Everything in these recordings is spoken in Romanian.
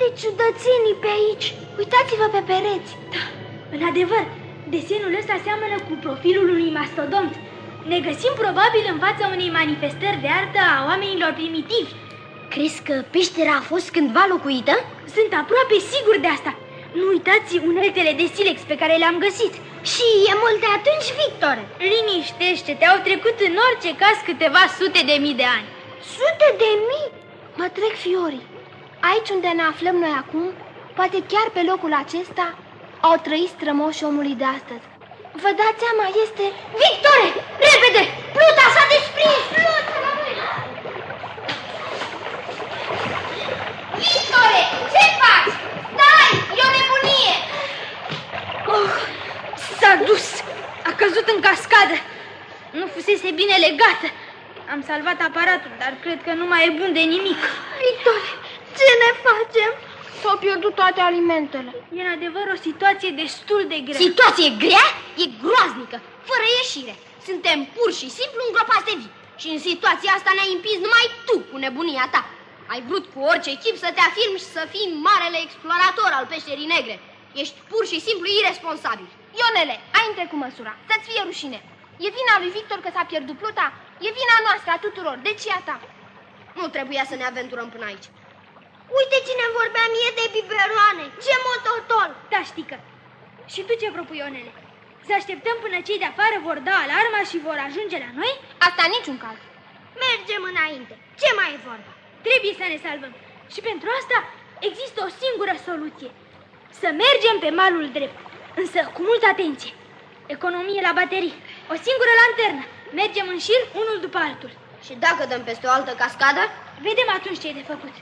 multe ciudățenii pe aici. Uitați-vă pe pereți. Da, în adevăr, desenul ăsta seamănă cu profilul unui mastodont. Ne găsim probabil în fața unei manifestări de artă a oamenilor primitivi. Crezi că peștera a fost cândva locuită? Sunt aproape sigur de asta. Nu uitați uneltele de silex pe care le-am găsit. Și e mult de atunci, Victor. Liniștește-te, au trecut în orice caz câteva sute de mii de ani. Sute de mii? Mă trec fiorii. Aici unde ne aflăm noi acum, poate chiar pe locul acesta, au trăit strămoși omului de astăzi. Vă dați seama, este... Victore, repede! Pluta s-a desprins! Pluta! Victore, ce faci? Stai, e o nebunie! Oh, s-a dus! A căzut în cascadă! Nu fusese bine legată. Am salvat aparatul, dar cred că nu mai e bun de nimic. Victor, ce ne facem? S-au pierdut toate alimentele. E în adevăr o situație destul de grea. Situație grea? E groaznică, fără ieșire. Suntem pur și simplu îngropați de vii. Și în situația asta ne-ai împins numai tu cu nebunia ta. Ai vrut cu orice chip să te afirmi și să fii marele explorator al peșterii negre. Ești pur și simplu irresponsabil. Ionele, ai între cu măsura. Să-ți fie rușine. E vina lui Victor că s-a pierdut pluta? E vina noastră a tuturor, deci e a ta. Nu trebuia să ne aventurăm până aici. Uite cine vorbea mie de biberoane. Ce mototol! Da, ștică. Și tu ce propui, Ionele? Să așteptăm până cei de afară vor da alarma și vor ajunge la noi? Asta niciun caz. Mergem înainte. Ce mai e vorba? Trebuie să ne salvăm. Și pentru asta există o singură soluție. Să mergem pe malul drept, însă cu multă atenție. Economie la baterii, o singură lanternă. Mergem în șir unul după altul. Și dacă dăm peste o altă cascadă? Vedem atunci ce e de făcut.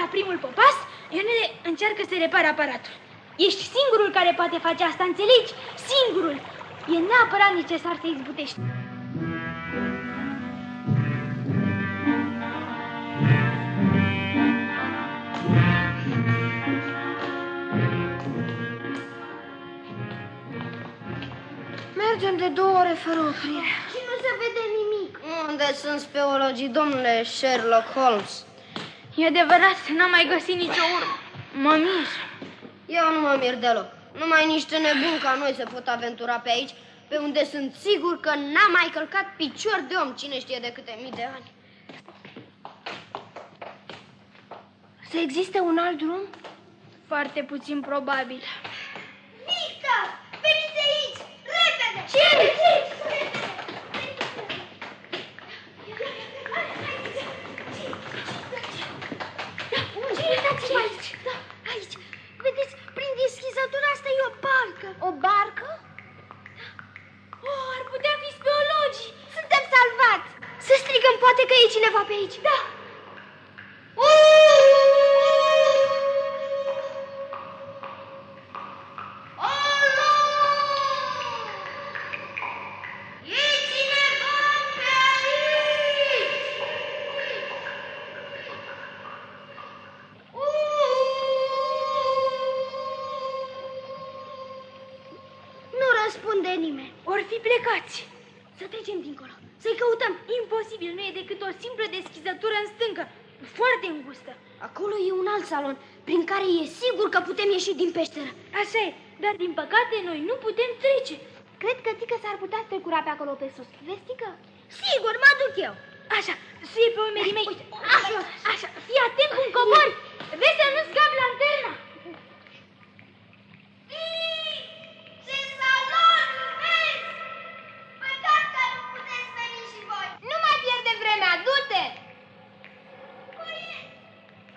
La primul popas, Ionele încearcă să repare aparatul. Ești singurul care poate face asta, înțelegi? Singurul! E neapărat necesar să izbutești. Mergem de două ore fără oprire. Și nu se vede nimic. Unde sunt speologii, domnule Sherlock Holmes? E adevărat, n-am mai găsit nicio urmă. Mă mir. Eu nu mă mir deloc. Numai niște nebuni ca noi se pot aventura pe aici, pe unde sunt sigur că n-a mai călcat picior de om cine știe de câte mii de ani. Să existe un alt drum? Foarte puțin probabil. Victor, veniți aici! Repede! Ce? Uitați-vă e o barcă. O barcă? Oh, ar putea fi speologii! Suntem salvați! Să strigăm, poate că e cineva pe aici. Da! Plecați. Să trecem dincolo. Să-i căutăm. Imposibil, nu e decât o simplă deschizătură în stâncă. Foarte îngustă. Acolo e un alt salon, prin care e sigur că putem ieși din peșteră. Așa e, dar din păcate noi nu putem trece. Cred că Tică s-ar putea strecura pe acolo pe sus. Vezi, Tică? Sigur, mă duc eu. Așa, suie pe umerii mei. Așa, așa, fii atent cum cobori. Vezi să nu scapi lanterna. Ce salon, vezi? Păcat că nu puteți veni și voi. Nu mai pierde vremea, du-te!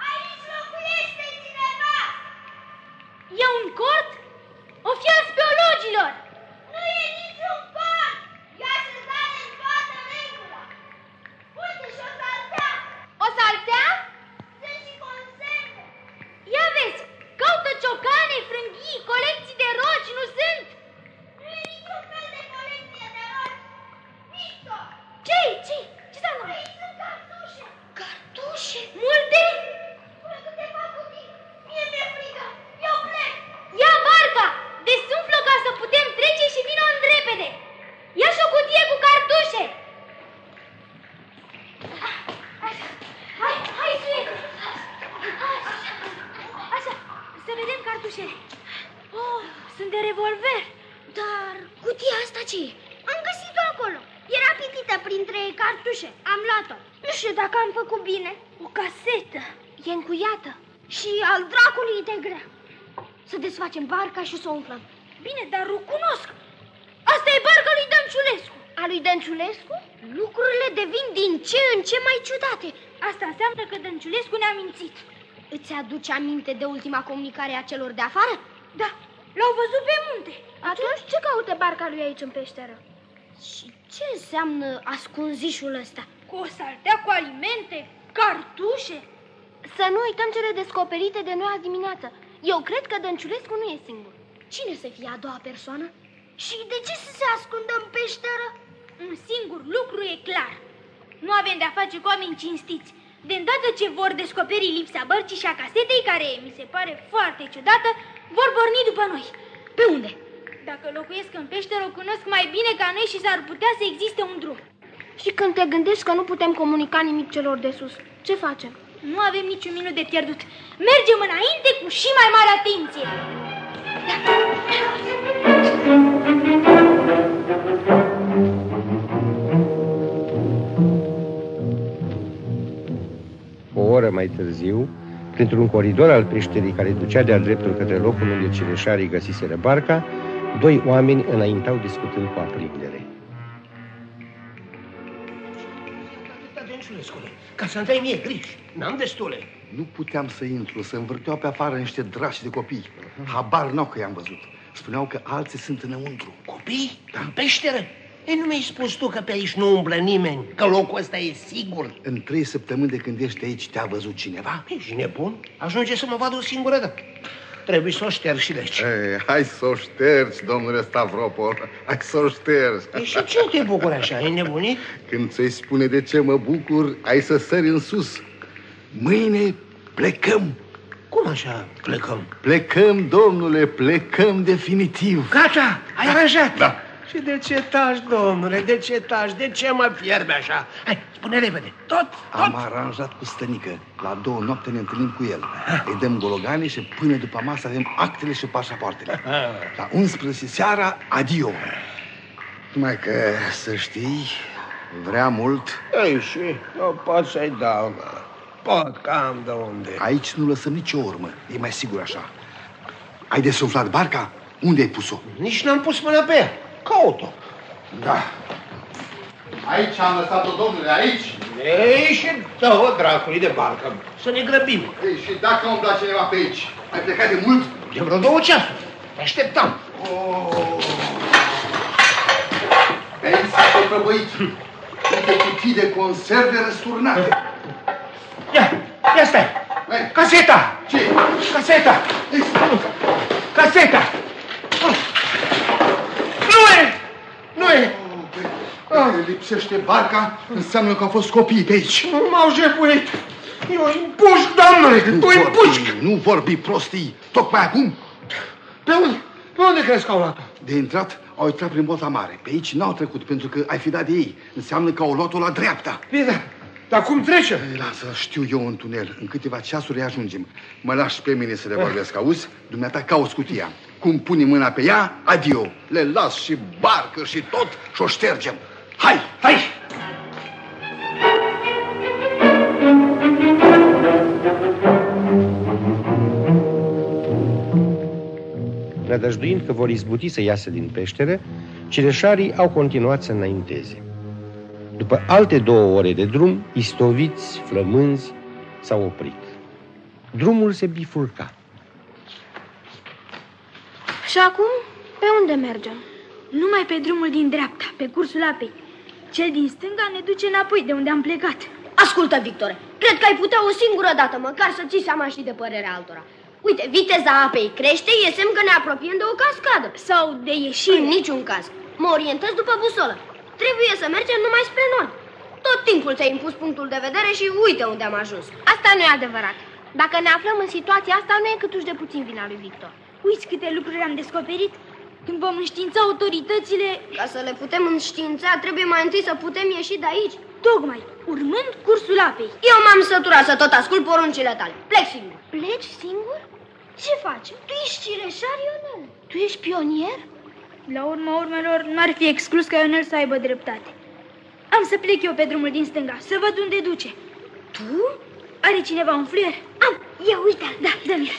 Aici locuiește cineva! E un cort? O fi al speologilor. Nu e niciun cort! Ia să dare în toată regula! Uite și o saltea! O saltea? Sunt și cartușe. Oh, sunt de revolver. Dar cutia asta ce e? Am găsit-o acolo. Era pitită printre cartușe. Am luat-o. Nu știu dacă am făcut bine. O casetă. E încuiată. Și al dracului de grea. Să desfacem barca și să o umflăm. Bine, dar o cunosc. Asta e barca lui Dănciulescu. A lui Dănciulescu? Lucrurile devin din ce în ce mai ciudate. Asta înseamnă că Dănciulescu ne-a mințit. Îți aduce aminte de ultima comunicare a celor de afară? Da, l-au văzut pe munte. Atunci ce caută barca lui aici în peșteră? Și ce înseamnă ascunzișul ăsta? Cu o saltea cu alimente, cartușe. Să nu uităm cele descoperite de noi azi dimineață. Eu cred că Dănciulescu nu e singur. Cine să fie a doua persoană? Și de ce să se ascundă în peșteră? Un singur lucru e clar. Nu avem de-a face cu oameni cinstiți. De îndată ce vor descoperi lipsa bărcii și a casetei, care mi se pare foarte ciudată, vor porni după noi. Pe unde? Dacă locuiesc în peșteră, o cunosc mai bine ca noi și s-ar putea să existe un drum. Și când te gândești că nu putem comunica nimic celor de sus, ce facem? Nu avem niciun minut de pierdut. Mergem înainte cu și mai mare atenție. O oră mai târziu, printr-un coridor al peșterii care ducea de-a dreptul către locul unde cireșarii găsiseră barca, doi oameni înaintau discutând cu aprindere. Ca să-mi dai mie griji. N-am destule. Nu puteam să intru, să învârteau pe afară niște drași de copii. Habar n-au că i-am văzut. Spuneau că alții sunt înăuntru. Copii? Da. În peșteră? Ei, nu mi-ai spus tu că pe aici nu umblă nimeni, că locul ăsta e sigur. În trei săptămâni de când ești aici, te-a văzut cineva? Ești nebun? Ajunge să mă vadă o singură dată. Trebuie să o șterg și legi. Ei, hai să o ștergi, domnule Stavropol. Hai să o ștergi. Ei, și ce te bucuri așa? Ai nebunit? Când ți-i spune de ce mă bucur, ai să sări în sus. Mâine plecăm. Cum așa plecăm? Plecăm, domnule, plecăm definitiv. Gata, ai aranjat? Da. Și de ce taci, domnule? De ce taci? De ce mă fierbe așa? Hai, spune repede. Tot, tot. Am aranjat cu stănică. La două noapte ne întâlnim cu el. Îi dăm gologane și până după masă avem actele și pașapoartele. La 11 seara, adio. Numai că, să știi, vrea mult. Ei, și nu pot să-i dau, mă. Pot, cam de unde. Aici nu lăsăm nicio urmă. E mai sigur așa. Ai desumflat barca? Unde ai pus-o? Nici n-am pus mâna pe ea. Caut-o. Da. Aici am lăsat-o, domnule, aici. Ei, și dă-o dracului de barcă. Să ne grăbim. Ei, și dacă umbla cineva pe aici, ai plecat de mult? De vreo două ceasuri. Te așteptam. Oh. Pe aici s-a prăbăit. Uite cutii de conserve răsturnate. Ia, ia stai. Hai. Caseta! Ce? Caseta! Ei, Caseta! Nu e! Nu e! Dacă lipsește barca, înseamnă că au fost copii pe aici. Nu m-au jefuit! Eu îi împușc, domnule! Nu Tu îi împușc! vorbi, nu vorbi prostii. Tocmai acum, Pe unde? Pe unde crezi că au luat-o? de intrat, au intrat prin bota mare. Pe aici n-au trecut, pentru că ai fi dat de ei. Înseamnă că au luat-o la dreapta. Bine, dar cum trece? Ei, Lasă, știu eu în tunel. În câteva ceasuri ajungem. Mă lași pe mine să le vorbesc, auzi? Dumneata cauți cutia. Cum puni mâna pe ea, adio. Le las și barcă și tot și o ștergem. Hai! Hai! Nădăjduind că vor izbuti să iasă din peșteră, cireșarii au continuat să înainteze. După alte două ore de drum, istoviți, flămânzi, s-au oprit. Drumul se bifurca. Și acum, pe unde mergem? Numai pe drumul din dreapta, pe cursul apei. Cel din stânga ne duce înapoi de unde am plecat. Ascultă, Victor, cred că ai putea o singură dată măcar să ții seama și de părerea altora. Uite, viteza apei crește, e semn că ne apropiem de o cascadă. Sau de Și ieșire. în niciun caz. Mă orientez după busolă. Trebuie să mergem numai spre nord. Tot timpul ți-ai impus punctul de vedere și uite unde am ajuns. Asta nu e adevărat. Dacă ne aflăm în situația asta, nu e câtuși de puțin vina lui Victor. Uiți câte lucruri am descoperit. Când vom înștiința autoritățile, Ca să le putem înștiința, trebuie mai întâi să putem ieși de aici. tocmai, urmând cursul apei. Eu m-am săturat să tot ascult poruncile tale. Plec singur. Pleci singur? Ce faci? Tu ești cireșar, Ionel? Tu ești pionier? La urma urmelor, n-ar fi exclus ca Ionel să aibă dreptate. Am să plec eu pe drumul din stânga, să văd unde duce. Tu? Are cineva un fluier? Am, ia uite Da, dă-mi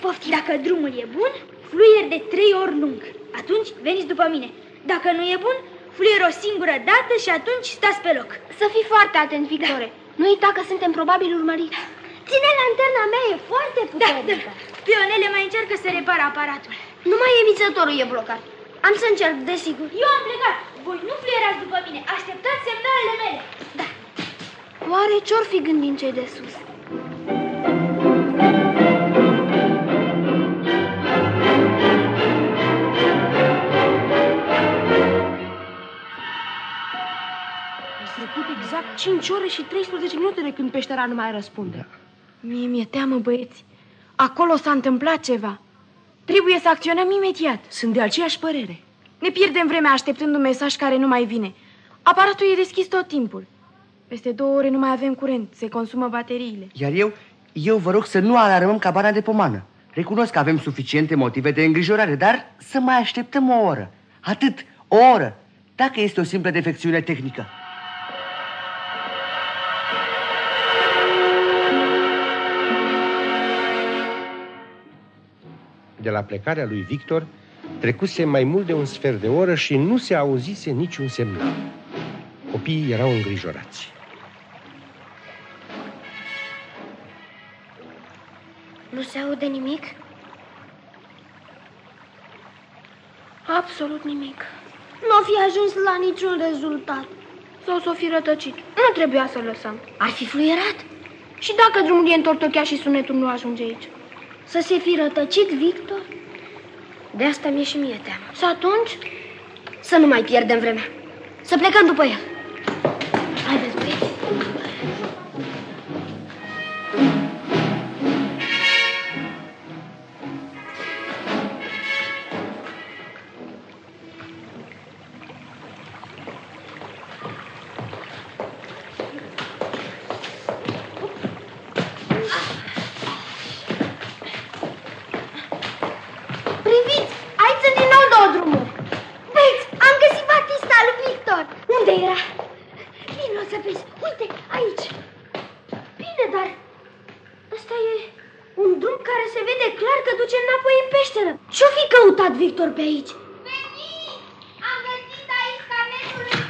Poftim. Dacă drumul e bun, fluier de trei ori lung. Atunci veniți după mine. Dacă nu e bun, fluier o singură dată și atunci stați pe loc. Să fii foarte atent, Victore. Da. Nu uita că suntem probabil urmăriți. Ține lanterna mea, e foarte Da, puternică. da. Pionele mai încearcă să repară aparatul. Numai emițătorul e blocat. Am să încerc, desigur. Eu am plecat. Voi nu fluierați după mine. Așteptați semnalele mele. Da. Oare ce-or fi gândind cei de sus? Exact 5 ore și 13 minute de când peștera nu mai răspunde. Mie mi-e teamă, băieți. Acolo s-a întâmplat ceva. Trebuie să acționăm imediat. Sunt de aceeași părere. Ne pierdem vremea așteptând un mesaj care nu mai vine. Aparatul e deschis tot timpul. Peste două ore nu mai avem curent, se consumă bateriile. Iar eu, eu vă rog să nu alarmăm cabana de pomană. Recunosc că avem suficiente motive de îngrijorare, dar să mai așteptăm o oră. Atât, o oră. Dacă este o simplă defecțiune tehnică. De la plecarea lui Victor, trecuse mai mult de un sfert de oră și nu se auzise niciun semnal. Copiii erau îngrijorați. Nu se aude nimic? Absolut nimic. Nu o fi ajuns la niciun rezultat. Sau s-o fi rătăcit. Nu trebuia să lăsăm. Ar fi fluierat? Și dacă drumul e întortocheat și sunetul nu ajunge aici? Să se fi rătăcit, Victor? De asta mi-e și mie teamă. Și atunci? Să nu mai pierdem vremea. Să plecăm după el. Care se vede clar că duce înapoi în peșteră. Ce-o fi căutat Victor pe aici? Veniți! Am găsit aici canetul lui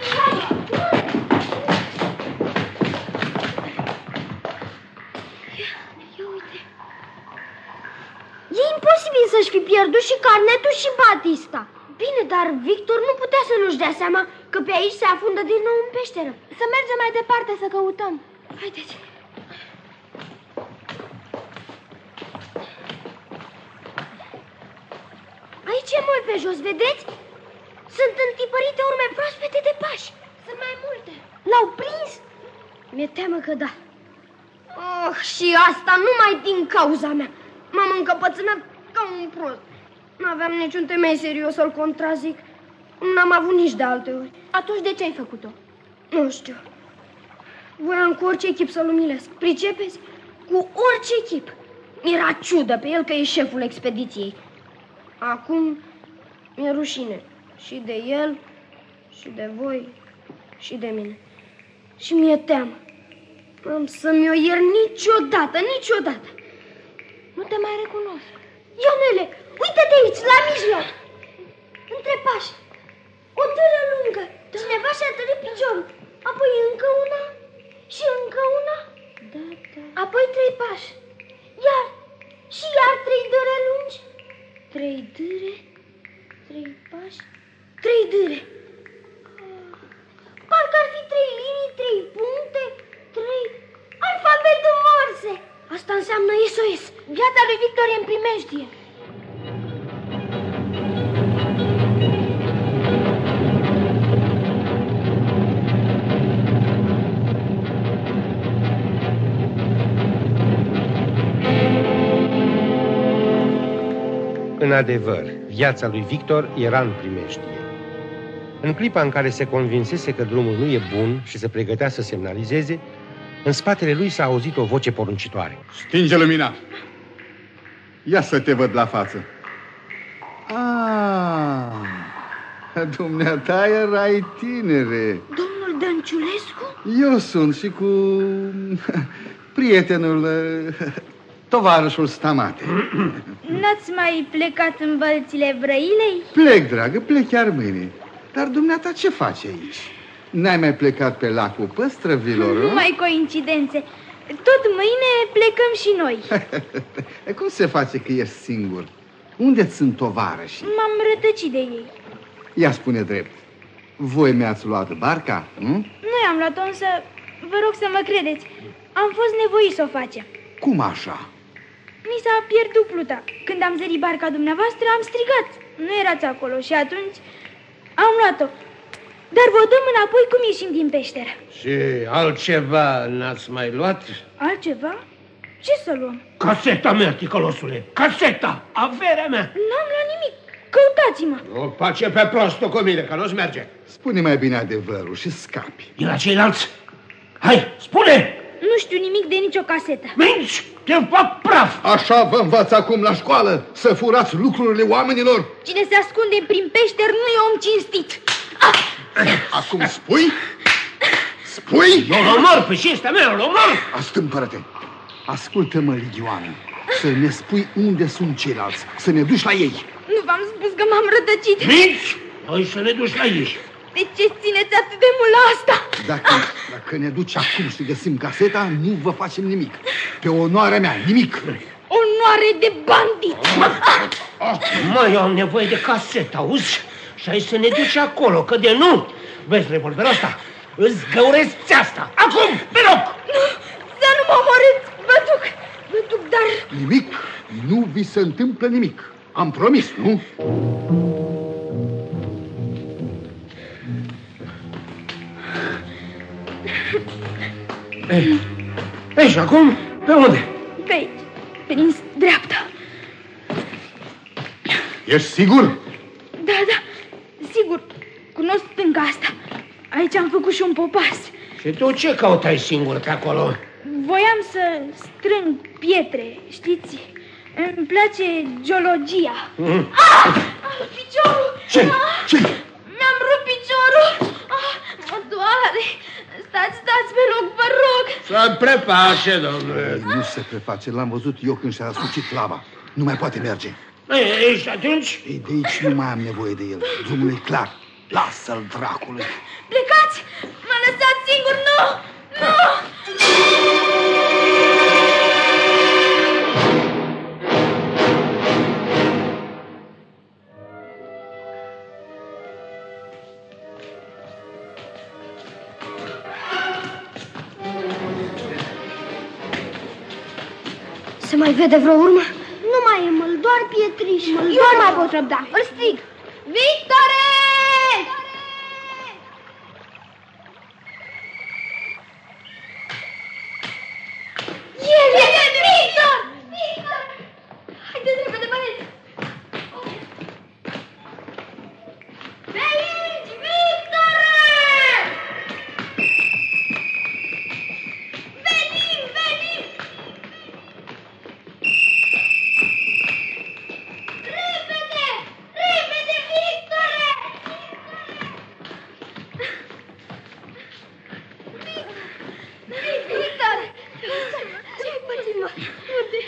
Ia uite. E imposibil să-și fi pierdut și carnetul și Batista. Bine, dar Victor nu putea să nu-și dea seama că pe aici se afundă din nou în peșteră. Să mergem mai departe să căutăm. Haideți. Aici e mult pe jos, vedeți? Sunt întipărite urme proaspete de pași. Sunt mai multe. L-au prins? Mi-e teamă că da. Oh, și asta numai din cauza mea. M-am încăpățânat ca un prost. Nu aveam niciun temei serios să-l contrazic. N-am avut nici de alte ori. Atunci de ce ai făcut-o? Nu știu. Voiam cu orice echip să-l umilesc. Pricepeți? Cu orice echip. Era ciudă pe el că e șeful expediției. Acum mi-e rușine. Și de el, și de voi, și de mine. Și mi-e teamă. Am să-mi o iert niciodată, niciodată. Nu te mai recunosc. Ionele, uite-te aici, la mijloc. Între pași. O târă lungă. Cineva și-a tărit piciorul. Apoi încă una și încă una. Da, da. Apoi trei pași. Iar și iar trei dâre lungi. Trei dâre, trei pași. Trei dâre. Parcă ar fi trei linii, trei puncte, trei... Alfabetul morse. Asta înseamnă SOS. Viața lui Victor e în primejdie. În adevăr, viața lui Victor era în primejdie. În clipa în care se convinsese că drumul nu e bun și se pregătea să semnalizeze, în spatele lui s-a auzit o voce poruncitoare. Stinge lumina. Ia să te văd la față. Ah, dumneata erai tinere. Domnul Dănciulescu? Eu sunt și cu prietenul, tovarășul Stamate. N-ați mai plecat în bălțile Brăilei? Plec, dragă, plec chiar mâine. Dar dumneata ce faci aici? N-ai mai plecat pe lacul păstrăvilor, Nu mai coincidențe. Tot mâine plecăm și noi. Cum se face că ești singur? Unde sunt tovarășii? M-am rătăcit de ei. Ia spune drept. Voi mi-ați luat barca, nu? Noi am luat-o, însă vă rog să mă credeți. Am fost nevoiți să o facem. Cum așa? Mi s-a pierdut pluta. Când am zărit barca dumneavoastră, am strigat. Nu erați acolo și atunci am luat-o. Dar vă dăm înapoi cum ieșim din peșteră. Și altceva n-ați mai luat? Altceva? Ce să luăm? Caseta mea, ticălosule! Caseta! Averea mea! N-am luat nimic. Căutați-mă. Nu face pe prostul cu mine, că nu-ți merge. Spune mai bine adevărul și scapi. E la ceilalți? Hai, spune! Nu știu nimic de nicio casetă. Minci! Te fac praf! Așa vă învață acum la școală, să furați lucrurile oamenilor? Cine se ascunde prin peșteri nu e om cinstit. Acum spui? Spui? Eu îl omor pe cinstea mea, îl omor! Astâmpără-te! Ascultă-mă, Ligioană, să ne spui unde sunt ceilalți, să ne duci la ei. Nu v-am spus că m-am rătăcit. Minci! Noi să ne duci la ei. De ce țineți atât de mult la asta? Dacă, dacă ne duci acum și găsim caseta, nu vă facem nimic. Pe onoarea mea, nimic. Onoare de bandit! Mai am nevoie de casetă, auzi? Și ai să ne duci acolo, că de nu... Vezi revolverul ăsta? Îți găuresc țeasta! Acum, pe loc! Nu, să nu mă omorâți! Vă duc, vă duc, dar... Nimic, nu vi se întâmplă nimic. Am promis, nu? Ei, ei, și acum, pe unde? Pe aici, prin dreapta. Ești sigur? Da, da, sigur, cunosc stânga asta. Aici am făcut și un popas. Și tu ce căutai singur pe acolo? Voiam să strâng pietre, știți? Îmi place geologia. Mm. Ah! ah piciorul! Ce? Ah! Ce? Mi-am rupt piciorul! Ah, mă doare! Stați, stați pe loc, vă rog! Să preface, domnule. Nu se preface, l-am văzut eu când și-a răsucit lava. Nu mai poate merge. Ei, și atunci? Ei, de aici nu mai am nevoie de el. Drumul e clar. Lasă-l dracului. Plecați! Mă lăsați singur! Nu! Nu! Mai vede vreo urmă? Nu mai e măl, doar pietriș. Eu nu mai pot răbda. Îl strig. Victore! El e Victor! Victor! Haideți repede, băieți! Pe aici, Victore! Venim, venim! Repede! Repede, Victore! Victor! Ce-ai pățit, mă? Unde?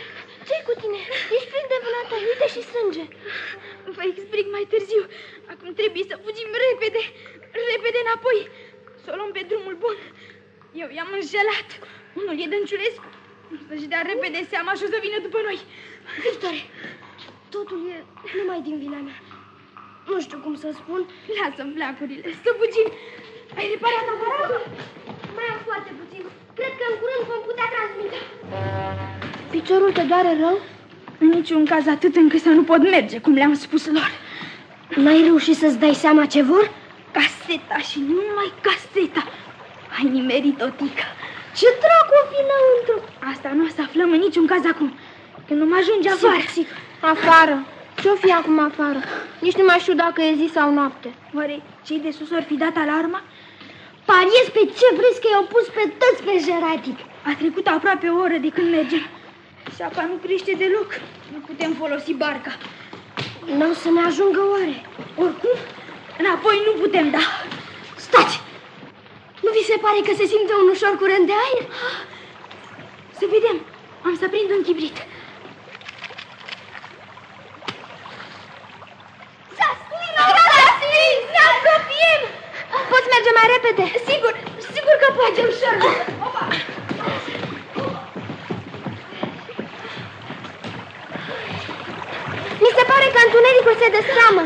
Ce-i cu tine? Ești plin de vânată, uite și sânge. Vă explic mai târziu. Acum trebuie să fugim repede, repede înapoi. Să o luăm pe drumul bun. Eu i-am înșelat. Unul e Dănciulescu. Să-și dea repede seama și o să vină după noi. Victor, totul e numai din vina mea. Nu știu cum să spun. Lasă-mi flacurile, să fugim. Ai reparat aparatul? Mai am foarte puțin. Cred că în curând vom putea transmite. Piciorul te doare rău? În niciun caz atât încât să nu pot merge, cum le-am spus lor. N-ai reușit să-ți dai seama ce vor? Caseta și numai caseta. Ai nimerit o tică. Ce dracu o fi înăuntru? Asta nu o să aflăm în niciun caz acum. Când nu mă ajunge afară. Sigur, sigur. Afară. Ce-o fi acum afară? Nici nu mai știu dacă e zi sau noapte. Oare cei de sus ori fi dat alarma? Pariez pe ce vreți că i-au pus pe toți pe jeratic. A trecut aproape o oră de când mergem. Sapa nu crește deloc. Nu putem folosi barca. Nu o să ne ajungă oare? Oricum, înapoi nu putem da. Stați! Nu vi se pare că se simte un ușor curent de aer? Să vedem. Am să prind un chibrit. S-a stins! S-a stins! Ne apropiem! Poți merge mai repede? Sigur, sigur că poate ușor. Opa! Mi se pare că întunericul se destramă.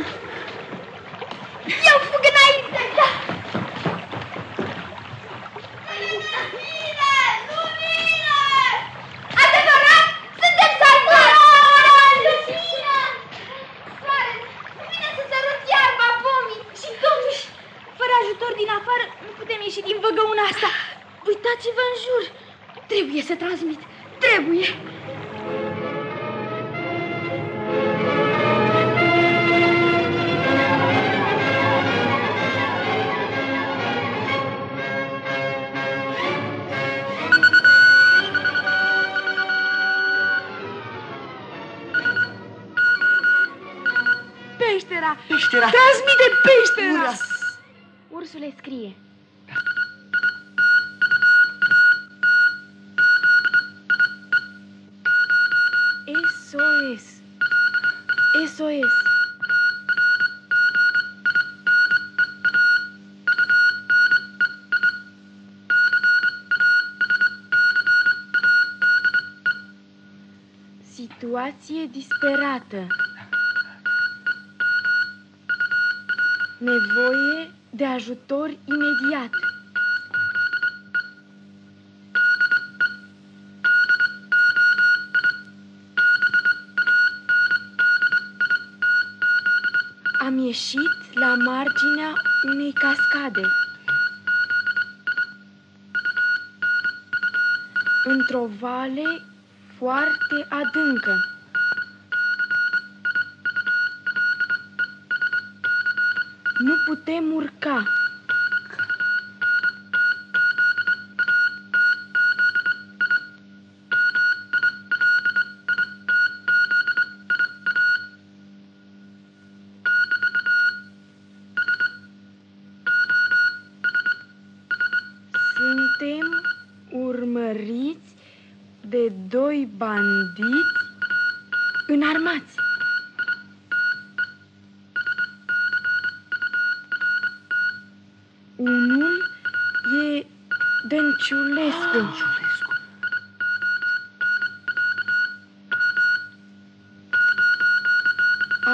Peștera! Peștera! Transmite peștera! Ura! Ursule scrie. SOS. SOS. Situație disperată. Nevoie de ajutor imediat. Am ieșit la marginea unei cascade. Într-o vale foarte adâncă. Putem urca.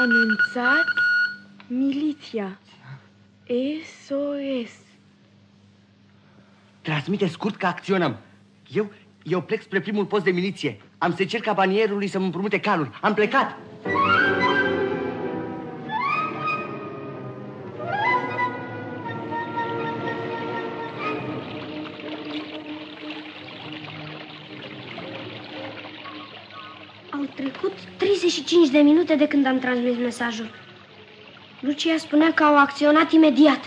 Anunțat miliția. SOS. Transmite scurt că acționăm. Eu, eu plec spre primul post de miliție. Am să cer cabanierului să-mi împrumute calul. Am plecat. De minute de când am transmis mesajul. Lucia spunea că au acționat imediat.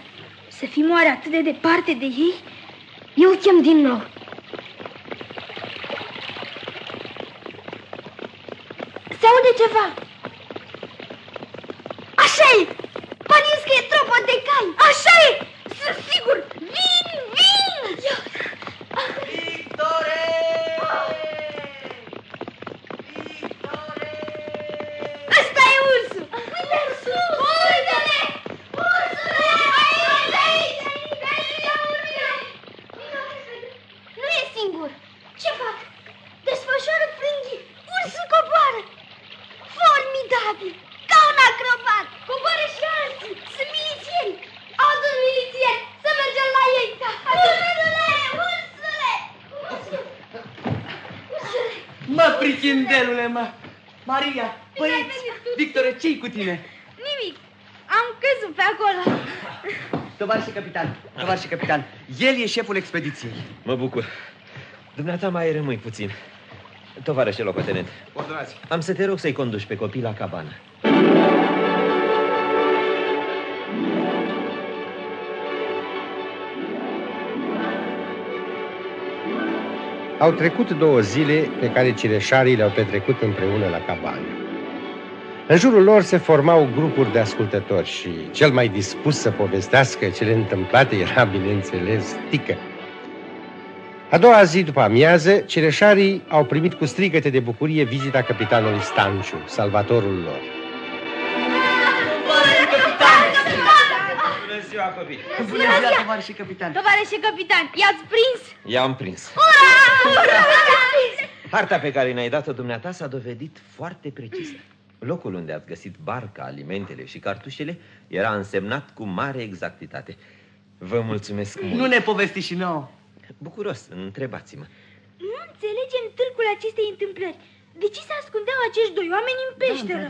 Să fim oare atât de departe de ei? Eu chem din nou. Se aude ceva. așa e! Părinți că e tropă de cai! Așa e! Sunt sigur! Vin, vin! Eu... Victore! Victore! Ăsta e ursul! Uite ursul! Uite-le! Ursule! Aici, aici, aici, aici, ia ursul! Nu e singur! Ce fac? Desfășoară frânghii! Ursul coboară! Formidabil! Ca un acrobat! Coboară și alții! Sunt milițieni! Altul milițieni! Să mergem la ei! Da! Ursule! Ursule! Ursule! Ursule! Mă, prichindelule, mă! Maria, băieți, Victore, ce-i cu tine? Nimic. Am căzut pe acolo. Tovarășe capitan, tovarășe capitan, el e șeful expediției. Mă bucur. Dumneata mai rămâi puțin. Tovarășe locotenent, Ordonați. am să te rog să-i conduci pe copii la cabană. Au trecut două zile pe care cireșarii le-au petrecut împreună la cabană. În jurul lor se formau grupuri de ascultători și cel mai dispus să povestească cele întâmplate era, bineînțeles, Tică. A doua zi după amiază, cireșarii au primit cu strigăte de bucurie vizita capitanului Stanciu, salvatorul lor. Bună ziua, copii! Bună ziua, tovarășe capitan! Tovarășe capitan, i-ați prins? I-am prins. Harta pe care ne-ai dat-o dumneata s-a dovedit foarte precisă. Locul unde ați găsit barca, alimentele și cartușele era însemnat cu mare exactitate. Vă mulțumesc mult. Nu ne povesti și nouă. Bucuros, întrebați-mă. Nu înțelegem târcul acestei întâmplări. De ce se ascundeau acești doi oameni în peșteră?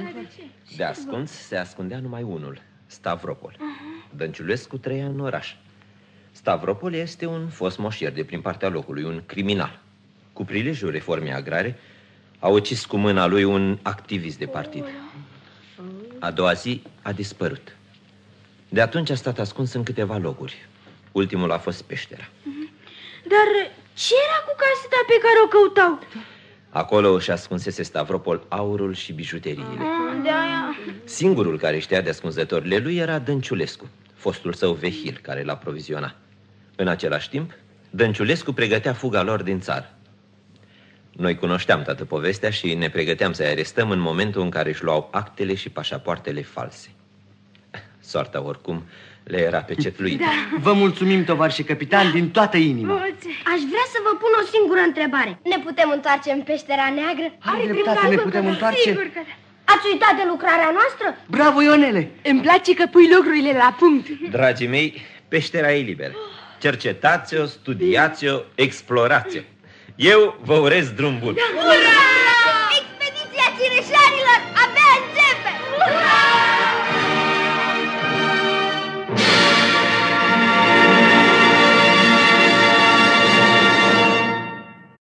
De ascuns se ascundea numai unul, Stavropol. Dănciulescu trăia în oraș. Stavropol este un fost moșier de prin partea locului, un criminal. Cu prilejul reformei agrare, a ucis cu mâna lui un activist de partid. A doua zi a dispărut. De atunci a stat ascuns în câteva locuri. Ultimul a fost peștera. Dar ce era cu caseta pe care o căutau? Acolo își ascunsese Stavropol aurul și bijuteriile. De aia... Singurul care știa de ascunzătorile lui era Dănciulescu, fostul său vehil care l-a proviziona. În același timp, Dănciulescu pregătea fuga lor din țară. Noi cunoșteam toată povestea și ne pregăteam să-i arestăm în momentul în care își luau actele și pașapoartele false. Soarta, oricum, le era pecetluită. Da. Vă mulțumim, tovarășe capitan, din toată inima. Aș vrea să vă pun o singură întrebare. Ne putem întoarce în peștera neagră? Are dreptate, ne putem întoarce. Sigur că da. Ați uitat de lucrarea noastră? Bravo, Ionele! Îmi place că pui lucrurile la punct. Dragii mei, peștera e liberă. Cercetați-o, studiați-o, explorați-o. Eu vă urez drum bun. Ura!